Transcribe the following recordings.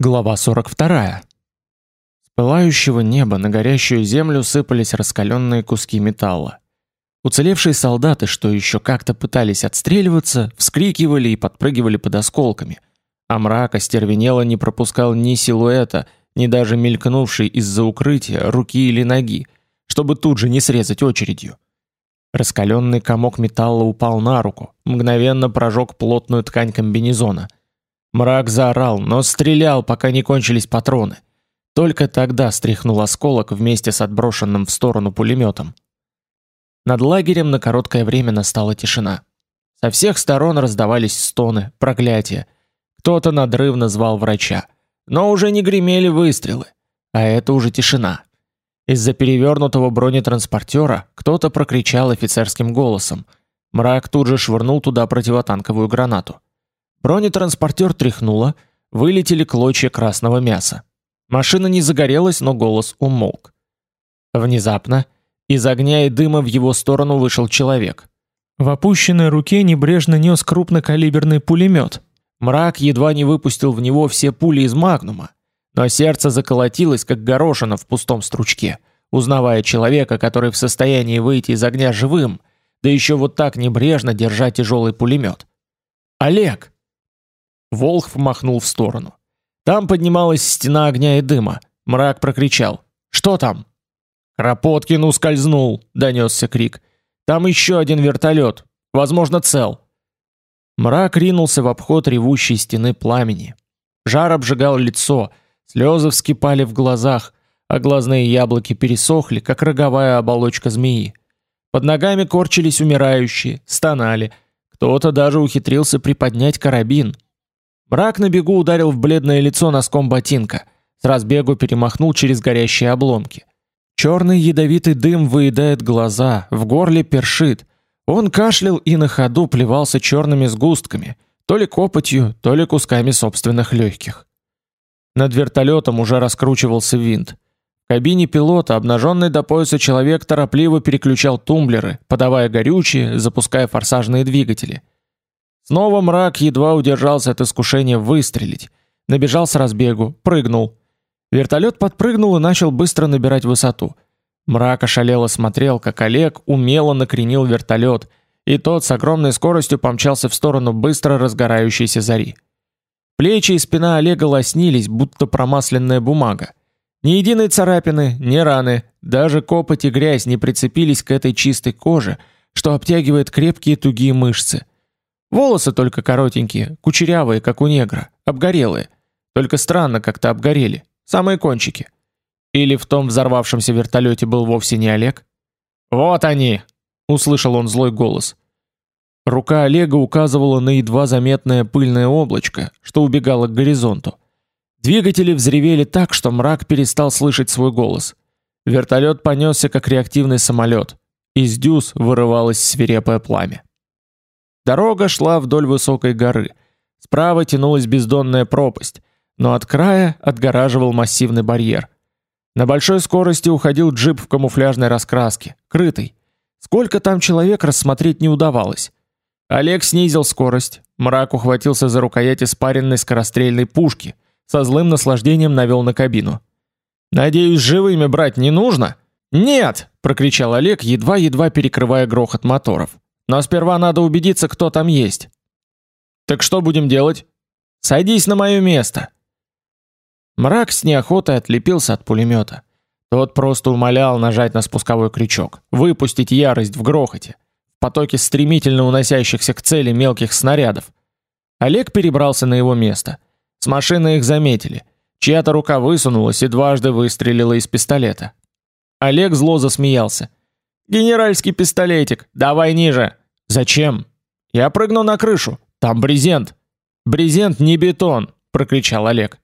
Глава 42. С пылающего неба на горящую землю сыпались раскаленные куски металла. Уцелевшие солдаты, что еще как-то пытались отстреливаться, вскрикивали и подпрыгивали под осколками, а мрак остервенело не пропускал ни силуэта, ни даже мелькнувшей из-за укрытия руки или ноги, чтобы тут же не срезать очередью. Раскаленный комок металла упал на руку, мгновенно прожег плотную ткань комбинезона – Мрак заорал, но стрелял, пока не кончились патроны. Только тогда стряхнул осколок вместе с отброшенным в сторону пулеметом. Над лагерем на короткое время настала тишина. Со всех сторон раздавались стоны, проклятия. Кто-то надрывно звал врача, но уже не гремели выстрелы, а это уже тишина. Из-за перевернутого бронетранспортера кто-то прокричал офицерским голосом. Мрак тут же швырнул туда противотанковую гранату. Бронетранспортер тряхнуло, вылетели клочья красного мяса. Машина не загорелась, но голос умолк. Внезапно из огня и дыма в его сторону вышел человек. В опущенной руке небрежно нес крупнокалиберный пулемет. Мрак едва не выпустил в него все пули из магнума, но сердце заколотилось, как горошина в пустом стручке, узнавая человека, который в состоянии выйти из огня живым, да еще вот так небрежно держа тяжелый пулемет. Олег! Волхв махнул в сторону. Там поднималась стена огня и дыма. Мрак прокричал: "Что там?" "Кропоткин ускользнул", донесся крик. "Там еще один вертолет, возможно, цел". Мрак ринулся в обход ревущей стены пламени. Жар обжигал лицо, слезы вскипали в глазах, а глазные яблоки пересохли, как роговая оболочка змеи. Под ногами корчились умирающие, стонали. Кто-то даже ухитрился приподнять карабин. Мрак на бегу ударил в бледное лицо носком ботинка, с разбегу перемахнул через горящие обломки. Черный ядовитый дым выедает глаза, в горле першит. Он кашлял и на ходу плевался черными сгустками, то ли копотью, то ли кусками собственных легких. Над вертолетом уже раскручивался винт. В кабине пилота, обнаженный до пояса человек торопливо переключал тумблеры, подавая горючее, запуская форсажные двигатели. Снова мрак едва удержался от искушения выстрелить. Набежал с разбегу, прыгнул. Вертолет подпрыгнул и начал быстро набирать высоту. Мрак ошалело смотрел, как Олег умело накренил вертолет, и тот с огромной скоростью помчался в сторону быстро разгорающейся зари. Плечи и спина Олега лоснились, будто промасленная бумага. Ни единой царапины, ни раны, даже копоть и грязь не прицепились к этой чистой коже, что обтягивает крепкие тугие мышцы. Волосы только коротенькие, кучерявые, как у негра, обгорелые. Только странно как-то обгорели, самые кончики. Или в том взорвавшемся вертолете был вовсе не Олег? Вот они, услышал он злой голос. Рука Олега указывала на едва заметное пыльное облачко, что убегало к горизонту. Двигатели взревели так, что мрак перестал слышать свой голос. Вертолет понесся как реактивный самолет. Из дюз вырывалось свирепое пламя. Дорога шла вдоль высокой горы. Справа тянулась бездонная пропасть, но от края отгораживал массивный барьер. На большой скорости уходил джип в камуфляжной раскраске, крытый. Сколько там человек рассмотреть не удавалось. Олег снизил скорость. Мрак ухватился за рукоять испаренной скорострельной пушки, со злым наслаждением навел на кабину. Надеюсь, живыми брать не нужно? Нет, прокричал Олег, едва-едва перекрывая грохот моторов. Но сперва надо убедиться, кто там есть. Так что будем делать? Садись на мое место. Мрак с неохотой отлепился от пулемета. Тот просто умолял нажать на спусковой крючок, выпустить ярость в грохоте, в потоке стремительно уносящихся к цели мелких снарядов. Олег перебрался на его место. С машины их заметили. Чья-то рука высунулась и дважды выстрелила из пистолета. Олег зло засмеялся. Генеральский пистолетик. Давай ниже. Зачем? Я прыгну на крышу. Там брезент. Брезент не бетон, прокричал Олег.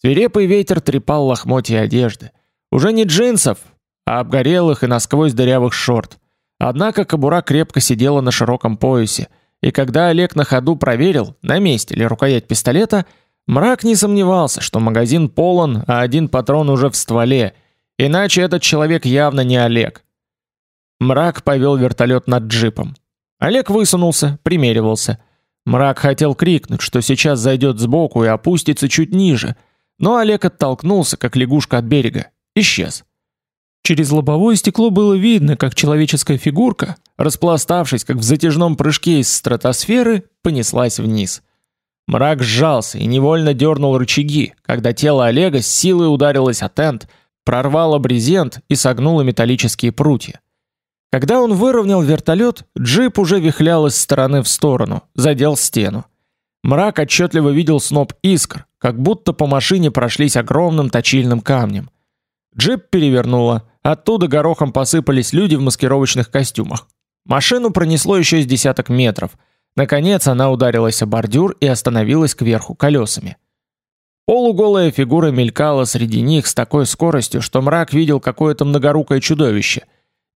Свирепый ветер трепал лохмотья одежды. Уже не джинсов, а обгорелых и насквозь дырявых шорт. Однако кобура крепко сидела на широком поясе, и когда Олег на ходу проверил, на месте ли рукоять пистолета, мрак не сомневался, что магазин полон, а один патрон уже в стволе. Иначе этот человек явно не Олег. Мрак повел вертолет над джипом. Олег высунулся, примеривался. Мрак хотел крикнуть, что сейчас зайдет сбоку и опустится чуть ниже, но Олег оттолкнулся, как лягушка от берега, исчез. Через лобовое стекло было видно, как человеческая фигурка, распластавшись, как в затяжном прыжке из стратосферы, понеслась вниз. Мрак сжался и невольно дернул рычаги, когда тело Олега с силой ударилось о тент, прорвало брезент и согнуло металлические прутья. Когда он выровнял вертолет, джип уже вихлял из стороны в сторону, задел стену. Мрак отчетливо видел сноп искр, как будто по машине прошлись огромным точильным камнем. Джип перевернуло, оттуда горохом посыпались люди в маскировочных костюмах. Машину пронесло еще с десяток метров. Наконец она ударилась о бордюр и остановилась кверху колесами. Полуголая фигура мелькала среди них с такой скоростью, что мрак видел какое-то многорукое чудовище.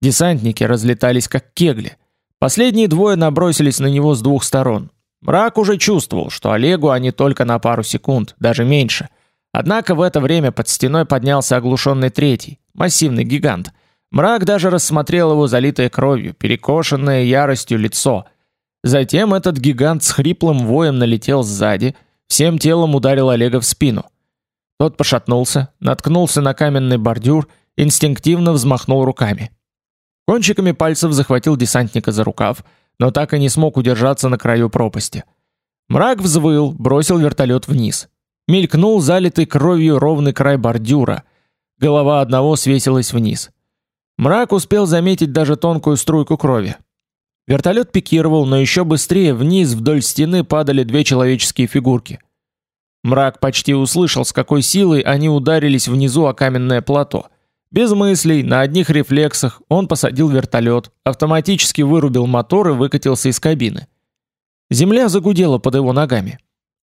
Десантники разлетались как кегли. Последние двое набросились на него с двух сторон. Мрак уже чувствовал, что Олегу они только на пару секунд, даже меньше. Однако в это время под стеной поднялся оглушенный третий, массивный гигант. Мрак даже рассмотрел его залитое кровью, перекошенное яростью лицо. Затем этот гигант с хриплым воем налетел сзади, всем телом ударил Олега в спину. Тот пошатнулся, наткнулся на каменный бордюр, инстинктивно взмахнул руками. Кончиками пальцев захватил десантника за рукав, но так и не смог удержаться на краю пропасти. Мрак взвыл, бросил вертолет вниз. Мелькнул залитый кровью ровный край бордюра. Голова одного свесилась вниз. Мрак успел заметить даже тонкую струйку крови. Вертолет пикировал, но еще быстрее вниз вдоль стены падали две человеческие фигурки. Мрак почти услышал, с какой силой они ударились внизу о каменное плато. Без мыслей, на одних рефлексах, он посадил вертолет, автоматически вырубил мотор и выкатился из кабины. Земля загудела под его ногами.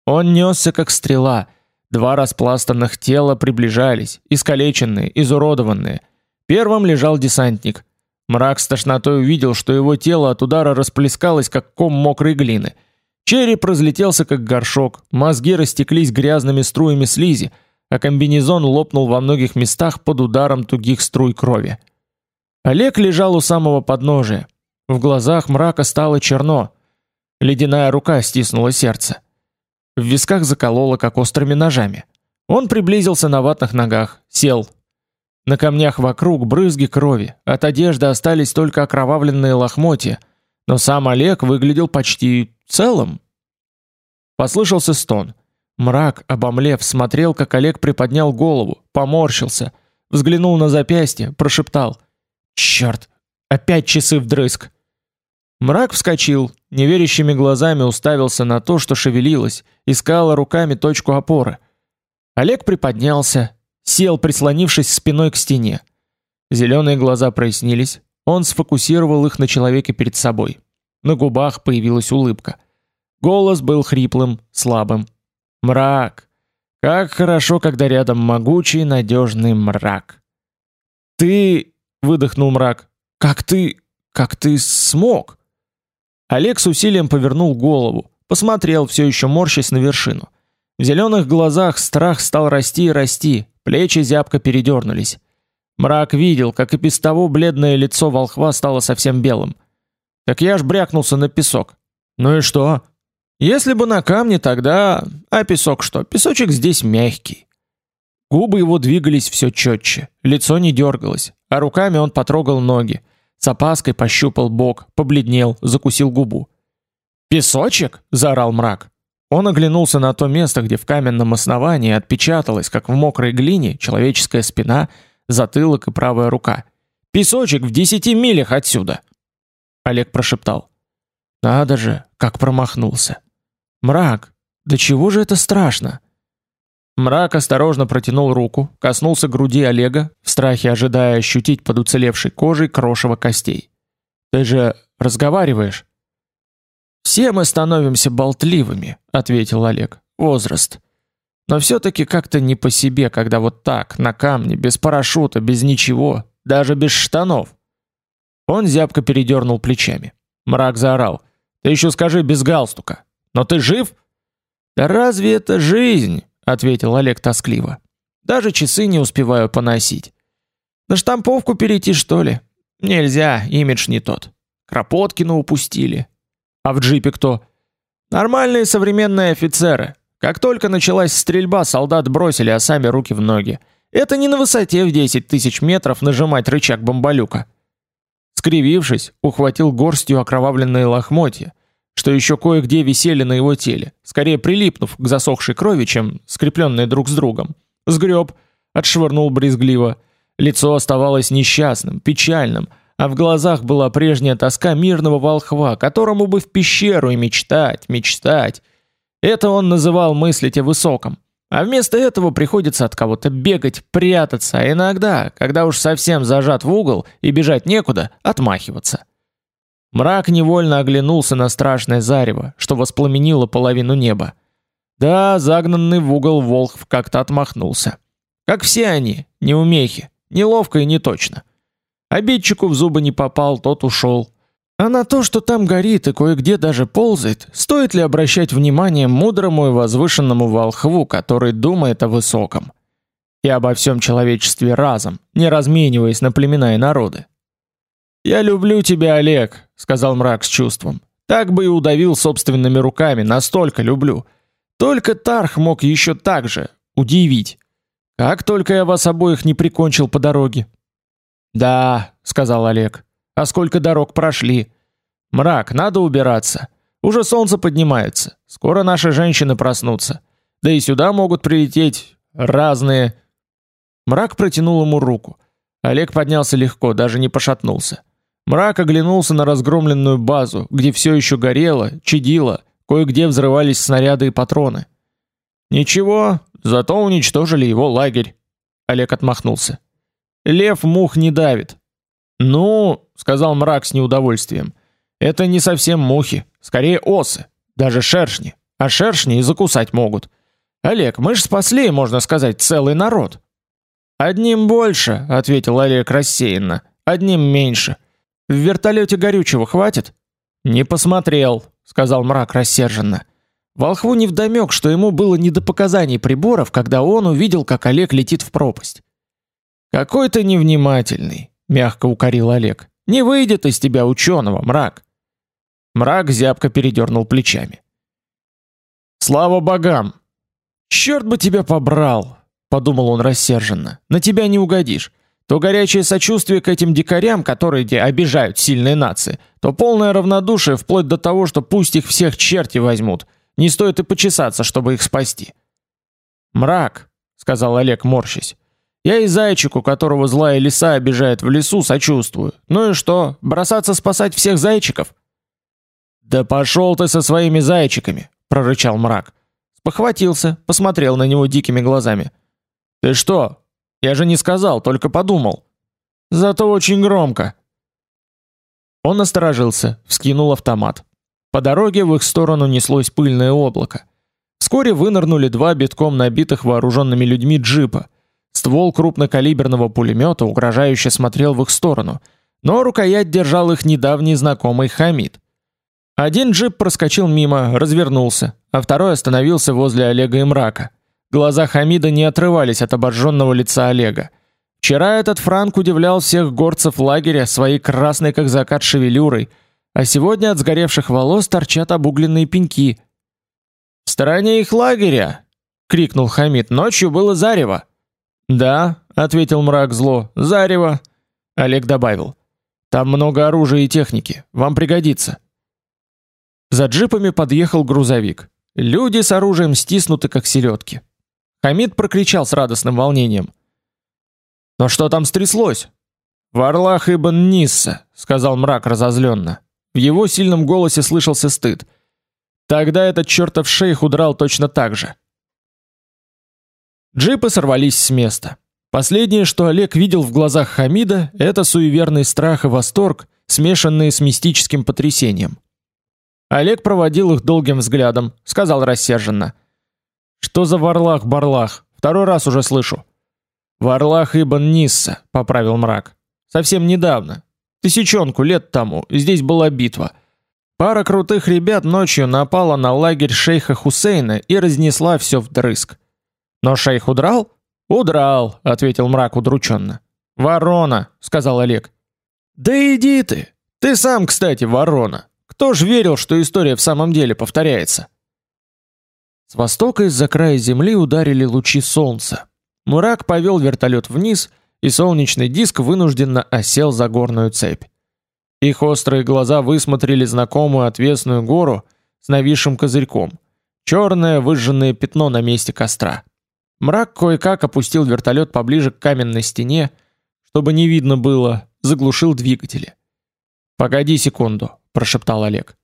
Он несся как стрела. Два распластанных тела приближались, искалеченные, изуродованные. Первым лежал десантник. Мрак с тошнотой увидел, что его тело от удара расплескалось, как ком мокрой глины. Череп разлетелся, как горшок, мозги растеклись грязными струями слизи, а комбинезон лопнул во многих местах под ударом тугих струй крови. Олег лежал у самого подножия. В глазах мрака стало черно. Ледяная рука стиснула сердце. В висках закололо, как острыми ножами. Он приблизился на ватных ногах, сел. На камнях вокруг брызги крови, от одежды остались только окровавленные лохмотья, но сам Олег выглядел почти целым. Послышался стон. Мрак, обомлев, смотрел, как Олег приподнял голову, поморщился, взглянул на запястье, прошептал: "Черт, опять часы вдрызг". Мрак вскочил, неверящими глазами уставился на то, что шевелилось, искал руками точку опоры. Олег приподнялся, сел, прислонившись спиной к стене. Зеленые глаза прояснились, он сфокусировал их на человеке перед собой. На губах появилась улыбка. Голос был хриплым, слабым. Мрак. Как хорошо, когда рядом могучий, надежный мрак. Ты, выдохнул мрак. Как ты, как ты смог? Олег с усилием повернул голову, посмотрел, все еще морщась на вершину. В зеленых глазах страх стал расти и расти, плечи зябко передернулись. Мрак видел, как и без того бледное лицо волхва стало совсем белым. Так я ж брякнулся на песок. Ну и что? Если бы на камне, тогда... А песок что? Песочек здесь мягкий. Губы его двигались все четче, лицо не дергалось, а руками он потрогал ноги. С опаской пощупал бок, побледнел, закусил губу. «Песочек?» — заорал мрак. Он оглянулся на то место, где в каменном основании отпечаталась, как в мокрой глине, человеческая спина, затылок и правая рука. «Песочек в десяти милях отсюда!» Олег прошептал. «Надо же, как промахнулся!» Мрак, да чего же это страшно? Мрак осторожно протянул руку, коснулся груди Олега, в страхе ожидая ощутить под уцелевшей кожей крошево костей. Ты же разговариваешь. Все мы становимся болтливыми, ответил Олег. Возраст. Но все таки как-то не по себе, когда вот так, на камне, без парашюта, без ничего, даже без штанов. Он зябко передернул плечами. Мрак заорал: "Ты еще скажи без галстука". Но ты жив? Да разве это жизнь? ответил Олег тоскливо. Даже часы не успеваю поносить. На штамповку перейти, что ли? Нельзя, имидж не тот. Кропоткина упустили. А в джипе кто? Нормальные современные офицеры. Как только началась стрельба, солдат бросили, а сами руки в ноги. Это не на высоте в 10 тысяч метров нажимать рычаг бомбалюка. Скривившись, ухватил горстью окровавленные лохмотья, что еще кое-где висели на его теле, скорее прилипнув к засохшей крови, чем скрепленные друг с другом. Сгреб, отшвырнул брезгливо. Лицо оставалось несчастным, печальным, а в глазах была прежняя тоска мирного волхва, которому бы в пещеру и мечтать, мечтать. Это он называл мыслить о высоком. А вместо этого приходится от кого-то бегать, прятаться, а иногда, когда уж совсем зажат в угол и бежать некуда, отмахиваться. Мрак невольно оглянулся на страшное зарево, что воспламенило половину неба. Да, загнанный в угол волхв как-то отмахнулся. Как все они, неумехи, неловко и неточно. Обидчику в зубы не попал, тот ушел. А на то, что там горит и кое-где даже ползает, стоит ли обращать внимание мудрому и возвышенному волхву, который думает о высоком? И обо всем человечестве разом, не размениваясь на племена и народы. «Я люблю тебя, Олег», — сказал мрак с чувством. «Так бы и удавил собственными руками, настолько люблю. Только Тарх мог еще так же удивить. Как только я вас обоих не прикончил по дороге». «Да», — сказал Олег. А сколько дорог прошли? Мрак, надо убираться. Уже солнце поднимается. Скоро наши женщины проснутся. Да и сюда могут прилететь разные. Мрак протянул ему руку. Олег поднялся легко, даже не пошатнулся. Мрак оглянулся на разгромленную базу, где все еще горело, чадило, кое-где взрывались снаряды и патроны. Ничего, зато уничтожили его лагерь. Олег отмахнулся. Лев мух не давит. Ну, сказал мрак с неудовольствием. Это не совсем мухи, скорее осы, даже шершни. А шершни и закусать могут. Олег, мы ж спасли, можно сказать, целый народ. Одним больше, ответил Олег рассеянно. Одним меньше. В вертолете горючего хватит? Не посмотрел, сказал мрак рассерженно. Волхву не вдомек, что ему было не до показаний приборов, когда он увидел, как Олег летит в пропасть. Какой ты невнимательный мягко укорил Олег. Не выйдет из тебя ученого, мрак. Мрак зябко передернул плечами. Слава богам. Черт бы тебя побрал, подумал он рассерженно. На тебя не угодишь. То горячее сочувствие к этим дикарям, которые где обижают сильные нации, то полное равнодушие вплоть до того, что пусть их всех черти возьмут. Не стоит и почесаться, чтобы их спасти. Мрак, сказал Олег, морщась. Я и зайчику, которого злая лиса обижает в лесу, сочувствую. Ну и что, бросаться спасать всех зайчиков? Да пошел ты со своими зайчиками, прорычал мрак. Похватился, посмотрел на него дикими глазами. Ты что? Я же не сказал, только подумал. Зато очень громко. Он насторожился, вскинул автомат. По дороге в их сторону неслось пыльное облако. Вскоре вынырнули два битком набитых вооруженными людьми джипа. Ствол крупнокалиберного пулемета угрожающе смотрел в их сторону, но рукоять держал их недавний знакомый Хамид. Один джип проскочил мимо, развернулся, а второй остановился возле Олега и Мрака. Глаза Хамида не отрывались от обожженного лица Олега. Вчера этот Франк удивлял всех горцев лагеря своей красной как закат шевелюрой, а сегодня от сгоревших волос торчат обугленные пеньки. В стороне их лагеря, крикнул Хамид. Ночью было зарево. Да, ответил мрак зло. Зарево. Олег добавил: Там много оружия и техники, вам пригодится. За джипами подъехал грузовик. Люди с оружием стиснуты как селедки. Хамид прокричал с радостным волнением: "Но что там стряслось?" "Варлах ибн Нисса", сказал мрак разозленно. В его сильном голосе слышался стыд. Тогда этот чертов шейх удрал точно так же. Джипы сорвались с места. Последнее, что Олег видел в глазах Хамида, это суеверный страх и восторг, смешанные с мистическим потрясением. Олег проводил их долгим взглядом, сказал рассерженно: "Что за варлах-барлах? Второй раз уже слышу". Варлах ибн Нисса, поправил мрак. Совсем недавно, тысячонку лет тому, здесь была битва. Пара крутых ребят ночью напала на лагерь шейха Хусейна и разнесла все вдрызг. Но шейх удрал? Удрал, ответил мрак удрученно. Ворона, сказал Олег. Да иди ты. Ты сам, кстати, ворона. Кто ж верил, что история в самом деле повторяется? С востока из-за края земли ударили лучи солнца. Мурак повел вертолет вниз, и солнечный диск вынужденно осел за горную цепь. Их острые глаза высмотрели знакомую отвесную гору с нависшим козырьком. Черное выжженное пятно на месте костра. Мрак кое-как опустил вертолет поближе к каменной стене, чтобы не видно было, заглушил двигатели. «Погоди секунду», – прошептал Олег.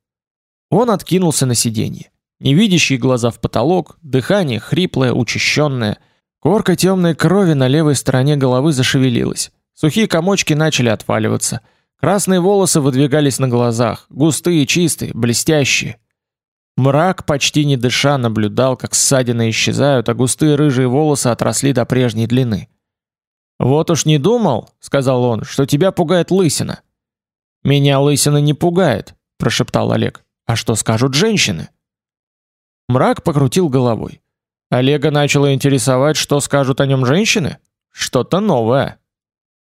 Он откинулся на сиденье. Невидящие глаза в потолок, дыхание хриплое, учащенное. Корка темной крови на левой стороне головы зашевелилась. Сухие комочки начали отваливаться. Красные волосы выдвигались на глазах, густые, чистые, блестящие. Мрак, почти не дыша, наблюдал, как ссадины исчезают, а густые рыжие волосы отросли до прежней длины. «Вот уж не думал», — сказал он, — «что тебя пугает лысина». «Меня лысина не пугает», — прошептал Олег. «А что скажут женщины?» Мрак покрутил головой. Олега начало интересовать, что скажут о нем женщины. Что-то новое.